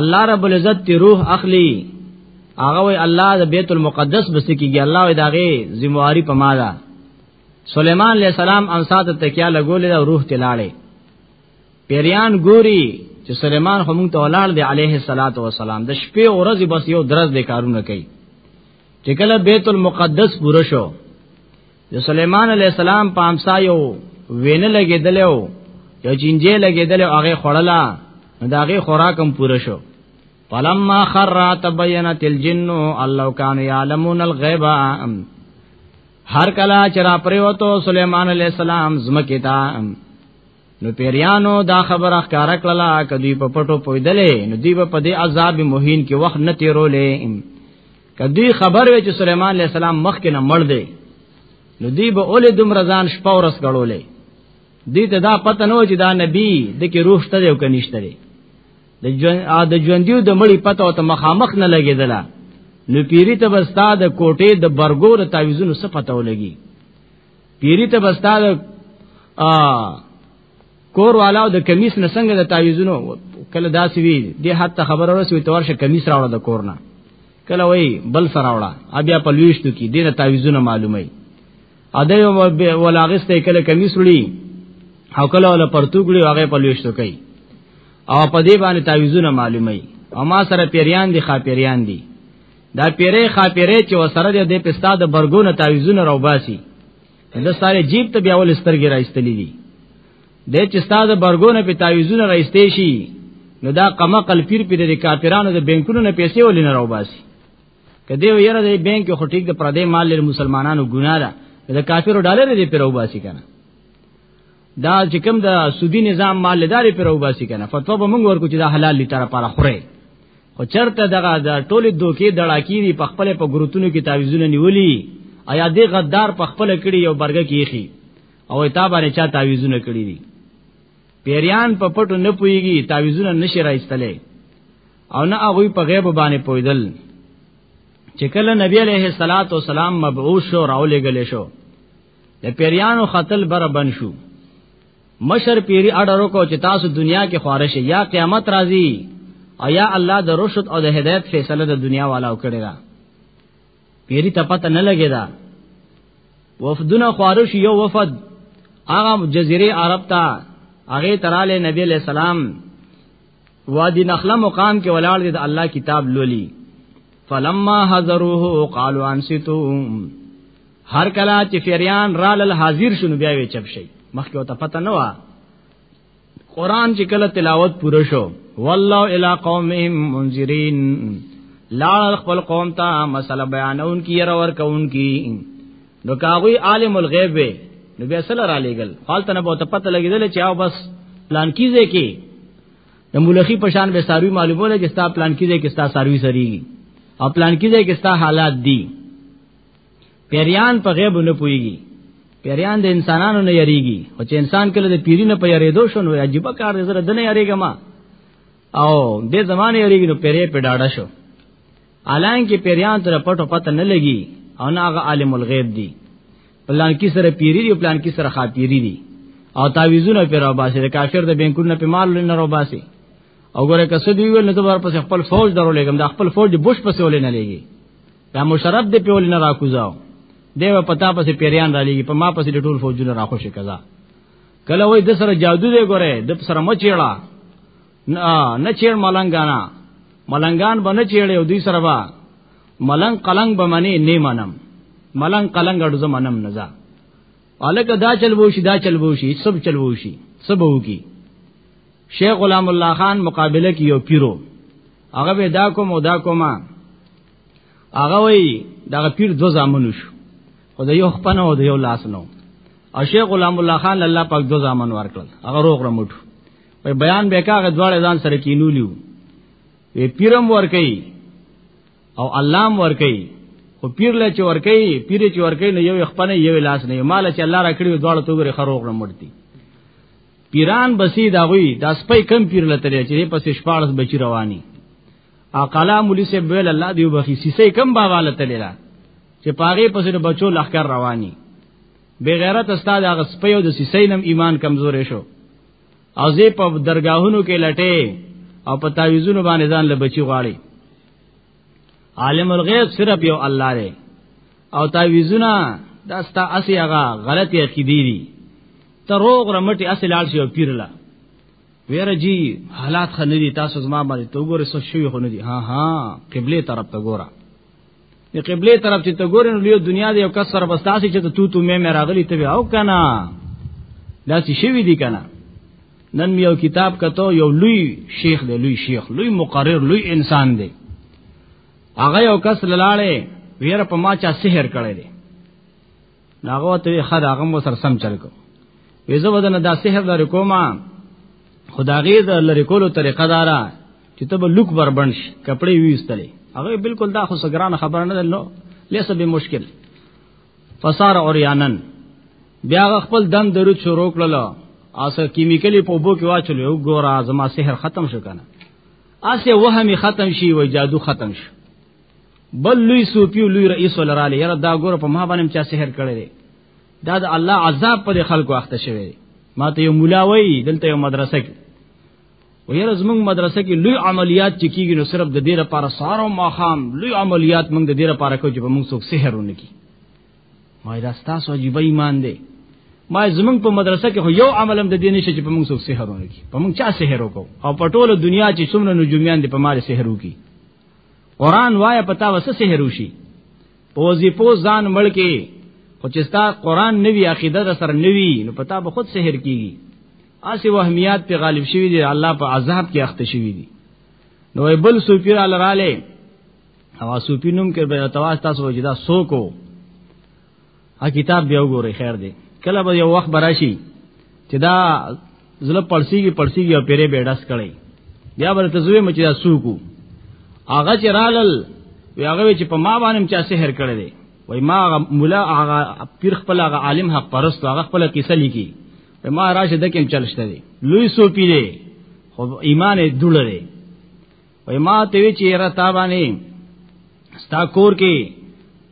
الله رب العزت تی روح اخلي هغه وی الله د بیت المقدس بس کیږي الله وی داغه ذمہواری په ما ده سليمان عليه السلام انصات تکیا لګولې او روح ته لاړې پیریان ګوري چې سليمان هم ته ولاړ دی عليه الصلاه والسلام د شپې او ورځې بس یو درز د کارونه کوي چې کله بیت المقدس پوره شو د سليمان عليه السلام په امسا یو وینه لګېدلو یو چینجه لګېدلو هغه خړلا دا هغه خوراکم پوره شو فلما خر تبینت الجن الله کان یعلمون الغیب هر کلا چرا پریوتو سليمان عليه السلام زمکه تا نو پیریانو دا خبر اخکار کړلا کدی په پټو پویدلې نو دی په دې عذاب مهین کې وخت نه تیرولې کدی خبر وې چې سليمان عليه السلام مخ کې نه مړ دی نو دی به اولې دم رضان شپه ورس غړولې دی ته دا پته نو چې دا نبی د کې روح شته او کنيشته د ژوند د ژوندیو د مړی پته او ته مخامخ نه لګیدله نو پیری ته بستا د کوټې د برګو د تعویذونو څخه پته ولګي پیری ته بستا د کور والاو د کمیس نه څنګه د تعویذونو کله داسې وی د حتی خبر ورسوي تور شه کمیس راوړه د کور نه کله وای بل سره راوړه بیا په لويشتو کې دینه تعویذونه معلومه اده ولاغسته کله کمیس وړي او کله ولا پرتوګړي هغه په لويشتو کوي او په دې باندې تعویذونه معلومي او ما سره پیریان دي خاپیریان دي دا پیری خاپیری چې وسره دې د پستا د برګونو تعویذونه روباسي د ساره جیب ته بیا ول سترګې راځتلې دي د چې ستا د برګونو په تعویذونه راځتې شي نو دا قمقل پیر پیر د کاپیرانو د بانکونو نه پیسې ولې نه روباسي کدی یره د بانک خو ټیک د پردې مال لر مسلمانانو ګناه ده د کافرو ډالر دې پر روباسي کنه دا چې کوم د سودی نظام مالداري پر وباسي کنه فتوا به موږ ورکو چې دا حلال دي تر پاره خوره خو چرته دغه د ټولې دوکې دړاکی دی په خپل په ګروتونو کې تعویذونه نیولی ایا دې غدار په خپل کړي یو برګه کیخي او تا باندې چا تعویذونه کړی دي پیریان په پټو نه پويږي تعویذونه نشي راځتلې او نه هغه په غیب باندې پویدل چې کله نبی عليه الصلاة والسلام مبعوث شو راولېګل شو د پیریانو قتل بر بن شو مشر پیری اډرو کو چې تاسو دنیا کې خارشه یا قیامت راځي او یا الله د رشد او د هدایت فیصله د دنیا والا وکړي دا پیری ته پته نه لګی دا وفدونه خارش یو وفد هغه جزیره عرب ته هغه تراله نبی علیہ السلام وادي نخله مقام کې ولاړ دي د الله کتاب لولي فلما حضروه قالوا انصتوا هر کله چې فریان رال حاضر شنو بیا وی چپ شي مخکې وته پته نه و قران چې کله تلاوت پوره شو والله الی قومهم منذرین لا خپل قوم ته مسله بیانون کی رور کون کی نو کاغوی عالم الغیب وی نو بیا سره را لېګل خالته نه بہت پته لګیدل چې او بس پلان کیږي کې د مولخي پشان به ساروی معلومه چې ستا پلان کیږي کې ستا ساروی سری او پلان کیږي کې ستا حالات دي پیریان په غیب نه پويږي پیریان د انسانانو نه یریږي او چې انسان کله د پیری نه په یریدو شون وي عجیب کار دې زره دنه یریږي ما او دې زمانه یریږي نو پیری په ډاډه شو الان کې پیریان تر پټو پته نه لګي او نه هغه عالم الغیب دی پلان کې سره پیری دی پلان کې سره خاطیری دی او تعویذونه پر اوباسي د کافر د بینکونو په مال نه روباسي او ګوره کسه دی ویل نو تبار پس خپل فوج درو لګم د خپل فوج بوش پس ولې نه لګي دا مشرف دی په ولې نه راکوزاو دیو پتا پس پیریان را لګي په ما پس د ټول فوجونه راخوشي کزا کله وای د سره جادو دی ګوره د سره مچېړه نه نه چیر ملنګانا ملنګان به نه چیړې او دوی سره به ملنګ قلنګ به منی نه منم ملنګ قلنګ اړو زمنم نه ځه الکه دا چل ووشي دا چل ووشي سب چل ووشي سب ووکی شیخ غلام الله خان مقابله کې یو پیرو هغه به دا کوم او دا کومه هغه وی دا پیر دو زامنو شو خو د یو خپنه او د یو لاس نو او شیخ غلام الله خان الله پاک دو زامن ورکړل هغه روغ رمټو په بیان به کاغه دواړه ځان سره کینولیو وی پیرم ور کوي او الله ور کوي خو پیر له چې ور کوي پیر چې ور کوي نو یو خپل یو لاس نه مال چې الله را کړی دواړه توګره خروغ نه مړتی پیران بسی دا غوی دا سپی کم پیر لته چې په شپارس بچی رواني اقلا مولوی سے ویل الله دیو بخی سیسه کم بابا لته لیلا چې پاغه پسې د بچو لخر رواني بغیرت استاد هغه سپیو د سیسینم ایمان کمزورې شو او زه په درگاهونو کې لټې او په تعویذونو باندې ځان له بچی غواړي عالم الغیب صرف یو الله دی او تعویذونه دا ستا اسی هغه غلطی عقیدی دي ته روغ رمټي اسی لاړ شي او پیرلا ویره جی حالات خندې تاسو زما باندې تو ګوره سو شوی خو نه دي ها ها قبله طرف ته ګوره د قبله طرف چې ته ګورې نو لیو دنیا دی یو کس سره بس تاسو چې ته تو تو مې مې راغلی ته او کنه دا څه شوی دی کنه نن مې یو کتاب کته یو لوی شیخ دی لوی شیخ لوی مقرر لوی انسان دی هغه یو کس لاله ویره په ما چا سحر کړی دی ناغه ته خد هغه مو سر سم چل کو ویزه ودنه دا سحر لري کومه خداغه د لری کولو طریقه دارا چې ته به لوک بربنش کپڑے ویستلې هغه بالکل دا خو سګران خبر نه دلو لیس به مشکل فسار اوریانن بیا خپل دم درو شروع کړل اس کیمیکلی په بو کې واچول یو ګور اعظم سحر ختم شو کنه اسه وهمي ختم شي و جادو ختم شو بل لوی سوپیو لوی رئیس ولراله یره دا ګور په ما باندې چا سحر کړی دی دا د الله عذاب پر خلکو اخته شوی ما ته یو مولا وای دلته یو مدرسه کې و یره زمونږ مدرسه کې لوی عملیات چې کیږي نو صرف د دې لپاره سارو ماخام لوی عملیات موږ د دې لپاره کوو چې موږ څوک سحر ونکي ما دا ستاسو عجیب ایمان دی ما زمونږ په مدرسه کې خو یو عمل هم د دې نشه چې په موږ څوک سحر ونکي په موږ چا سحر وکاو او په ټوله دنیا چې څومره نجوميان دي په مال سحر وکي قران وای پتا وسه سحر وشي په وظیفو ځان مړ کې خو چې ستا قران نوی عقیده در سره نوی نو پتا به خود سحر کیږي اسی وهمیات په غالب شوی دی الله په عذاب کې اخته شوی دی نو بل سوپیر علاله او سوپینوم کې به تواس تاسو وجدا سوکو ا کتاب بیا وګورئ خیر دی کله به یو وخت براشي چې دا زله پړسیږي پړسیږي او پیره به ډس کړي بیا به ته زوی مچ سوکو هغه چې رالل وی هغه چې په ما باندې چا سحر کړی دی وای ما مولا هغه پیر خپل هغه عالم حق پرست هغه خپل کیسه لیکي ما راشه دکم چلشته دی لوی سو پیری خو ایمان دوړه دی وای ما ته وی چې را تا باندې ستا کور کې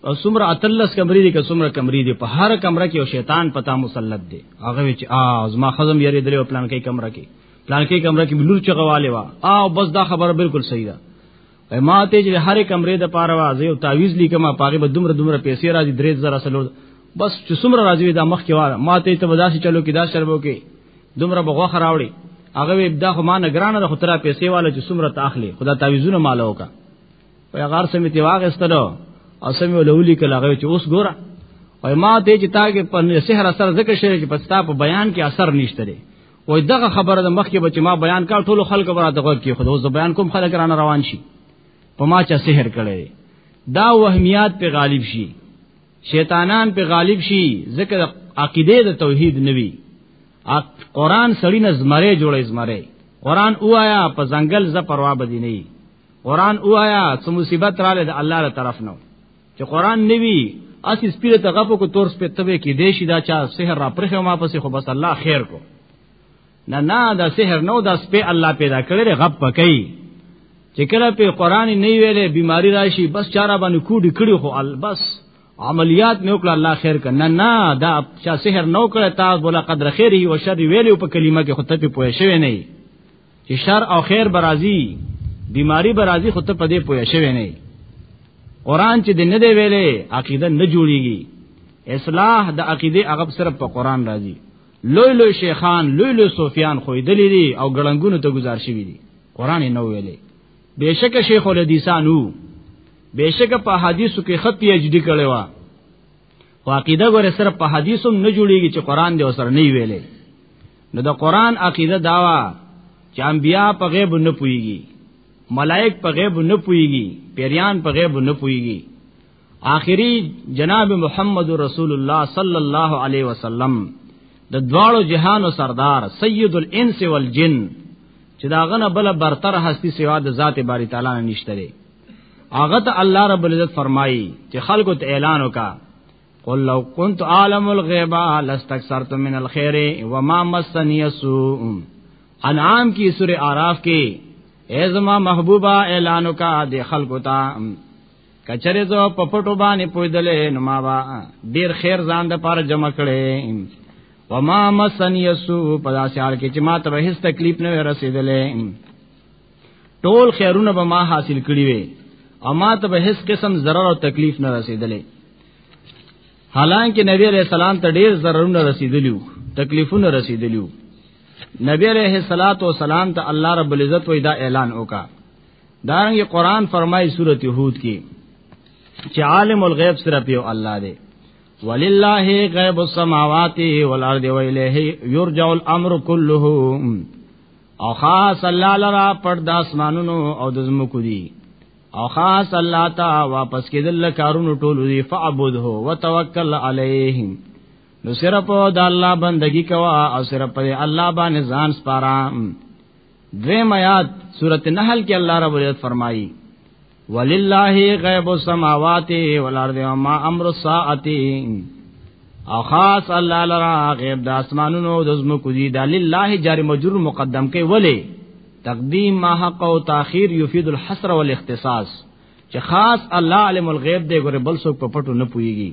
او سمره اتلس کمرې دي که سمره کمرې دي په هر کمره کې یو شیطان پتا مسلط دی هغه وی چې ا زما خزم یری درې او پلان کې کمره کې پلان کې کمره کې بلور چغواله وا او بس دا خبره بالکل صحیح ده وای ما ته چې هر کمرې د پاره وا زه یو تعویز لیکم پاګه به دومره دومره پیسې راځي درې زره سلور بس چې سمره راځي دا مخ کې واره ما ته ته بداسي چلو کې دا شربو کې دومره بغوخه راوړي هغه وی دا خو ما نه ګرانه ده خو ترا پیسې والا چې سمره تاخلي خدا تعویذونه مال وکا په غار سمیت واغستلو او سمې ولولي کله هغه چې اوس ګوره او ما ته چې تاګه په سحر اثر ذکر شوی چې پستا په بیان کې اثر نشته لري وای دغه خبره د مخکې به چې ما بیان کړ ټول خلک به راته غوږ کې خو اوس بیان کوم خلک رانه روان شي په ما چې سحر کړي دا وهمیات په غالب شي شیطانان په غالب شي ځکه عقیده د توحید نوي قرآن سړی نه زمره جوړې زمره قرآن اوایا په ځنګل ز پروا بدی نه قرآن اوایا څه مصیبت رااله د الله تر طرف نو چې قرآن نوي اسی سپیره ته غپو کو تور سپې تبه کې دیشي دا چا سحر را پرخه ما پسې خو بس الله خیر کو نه نه دا سحر نو دا سپه الله پیدا کړی غب پکې چې کله په قران نه ویلې بیماری راشي بس چاره باندې کوډی کړی خو ال بس عملیات نو کړ الله خیر ک نه نه دا چا سحر نو کړ تا بولا قدر خیره او شر ویلې په کلمه کې خو ته په پوه شوی نه چې شر او خیر برازي بیماری برازي خو ته په دې پوه شوی نه قران چې د نه دی ویلې عقیده نه جوړیږي اصلاح د عقیده هغه صرف په قران راځي لوی لوی شیخان لوی لوی صوفیان خو دلی دي او ګړنګونو ته گزار شوی دي قران نه ویلې بهشکه شیخ الحدیثانو بهشکه په حدیثو کې خط پی ایچ ډی کړي وا واقعده غره سره په حدیثو نه جوړیږي چې قران دی سره نه ویلې نو د قران عقیده داوا چې انبیا په غیب نه پويږي ملائک په غیب نه پويږي پیریان په غیب نه پويږي آخری جناب محمد رسول الله صلی الله علیه وسلم د دواړو جهانو سردار سید الانس والجن چې دا غنه بل برتر هستی سوا د ذات باری تعالی نه نشته لري هغه ته الله رب العزت فرمایي چې خلکو ته اعلان وکا قل لو كنت عالم الغيب لاستكثرت من الخير وما مسني السوء انعام کی سورہ اعراف کې ای زما محبوبا اعلان وکا د خلکو ته کچره زه په پټو باندې پویدلې نو ما با ډیر خیر ځان د پاره جمع کړي و ما مسن یسو په داسې حال کې چې ما ته هیڅ تکلیف نه رسیدلې ټول خیرونه به ما حاصل کړي وي او ما ته به هیڅ قسم ضرر او تکلیف نه رسیدلې حالانکه نبی علیہ السلام ته ډیر ضررونه رسیدلیو تکلیفونه رسیدلیو نبی علیہ الصلات والسلام ته الله رب العزت وې دا اعلان وکړ دارنګ قرآن فرمای سورته هود کې چې عالم الغیب صرف یو الله دی ولله غیب السماوات والارض والیه یرجع الامر كله او خاص الله لرا پر د اسمانونو او د زمکو دی او خاص الله تا واپس کېدل کارونو ټول دی فعبده وتوکل علیه نو صرف د الله بندگی کوا او صرف په الله باندې ځان سپارا دویم آیات سورته نحل کې الله رب العزت فرمایي وللہ غیب السماوات والارض وما امر الساعه او خاص الله لرا غیب د اسمانونو د زمکو دي د لله جار مجرور مقدم کې ولی تقدیم ما حق او تاخير یفید الحصر والاختصاص چې خاص الله علم الغیب دی ګره بل څوک په پټو نه پويږي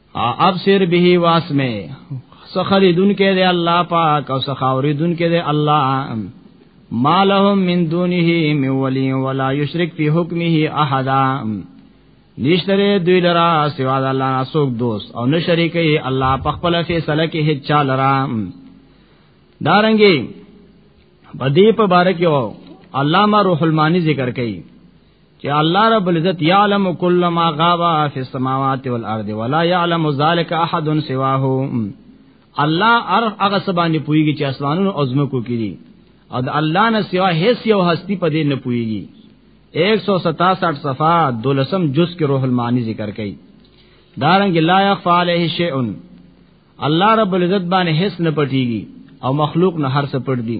ابصر به واسمه سخریدون کې دی الله پاک او سخاوریدون کې دی الله ما لهم من دونه من ولی ولا یشرک فی حکمه احد نشتره دوی لرا سوا د الله نه څوک دوست او نه شریکي الله په خپل فیصله کې هیڅ چا لرا دارنګي بدی په بارک یو علامہ روح المانی ذکر کړي چې الله رب العزت يعلم كل ما غاب في السماوات والارض ولا يعلم ذلك احد سواه الله ار هغه سبانه پويږي چې اسمانونو او زمکو کې دي او د الله نه سوا هیڅ یو هستی په دې نه پويږي 167 صفه دولسم جز کې روح المانی ذکر کړي دارنګ لا يخفى عليه شيء الله رب العزت باندې هیڅ نه پټيږي او مخلوق نه هر څه پټ دي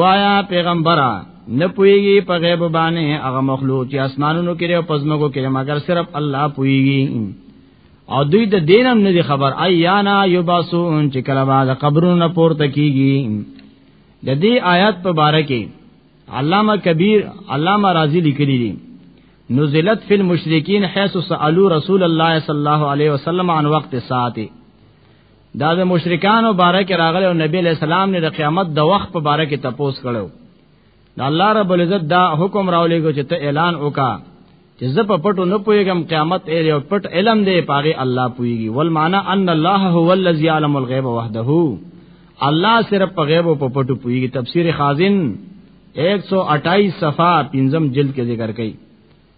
وایا پیغمبره نه پويږي په غیب باندې هغه مخلوق چې اسمانونو کې او پزماګو کې مگر صرف الله پويږي او دوی د دینم نه دي خبر ایانا یباسون چې کله بعد قبرونو پورته کیږي د دې آیات په باره کې علامه کبیر علامه رازی لیکلی دي نزلت فی المشرکین حيث سالو رسول الله صلی الله علیه وسلم عن وقت ساعته دا د مشرکانو باره کې راغلی او نبی علیہ السلام نے د قیامت د وخت په باره کې تپوس کړو د الله رب العزت دا حکم راولېږو چې ته اعلان وکا چې زه په پټو نه پويګم قیامت اې یو پټ علم دی پاره الله پويږي ول معنا ان الله هو الذی عالم الغیب وحده الله صرف په غیب او په پټو پويږي تفسیر خازن 128 صفحه پنځم جلد کې ذکر کړي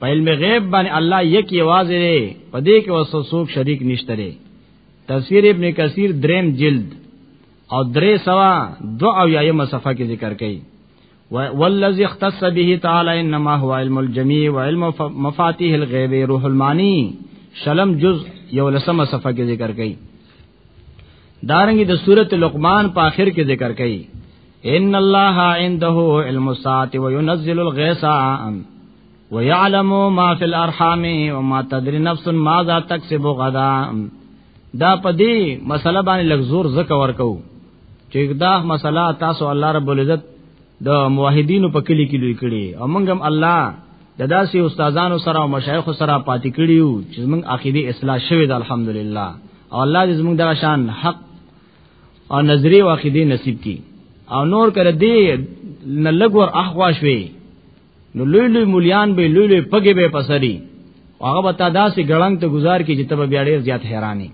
په علم غیب باندې الله یک یوازې دی په دې کې وسو څوک شریک نشته دی تفسیر ابن کثیر دریم جلد او درې سوا دو او یایم صفحه کې ذکر کړي والذي اختص به تعالی انما هو علم الجميع وعلم مفاتيح الغيب روح المانی شلم جز یو لسمه صفحه کې ذکر کړي دارنګ د سورۃ لقمان په آخر کې ذکر کړي ان الله عنده علم الساعه وينزل الغيث ويعلم ما في الارحام وما تدري نفس ماذا تكسب غدا دا پدی مسله باندې لږ زور زکه ورکو چې دا مسله تاسو الله رب العزت د موحدینو په کلی کې لوی کړي او موږ هم الله د داسې استادانو سره او مشایخ سره پاتې کړیو چې موږ عقیده اصلاح شوه د الحمدلله او الله دې موږ د شان حق او نظری او عقیده نصیب کړي او نور کړه دې نه لګور احواش وي نو لوی لوی مليان به لوی لوی پګې به پسري هغه به تا داسې ګړنګ ته گزار کی چې تب بیا ډیر زیات حیرانی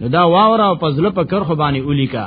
نو دا واور او پزله په کرخ باندې اولیکا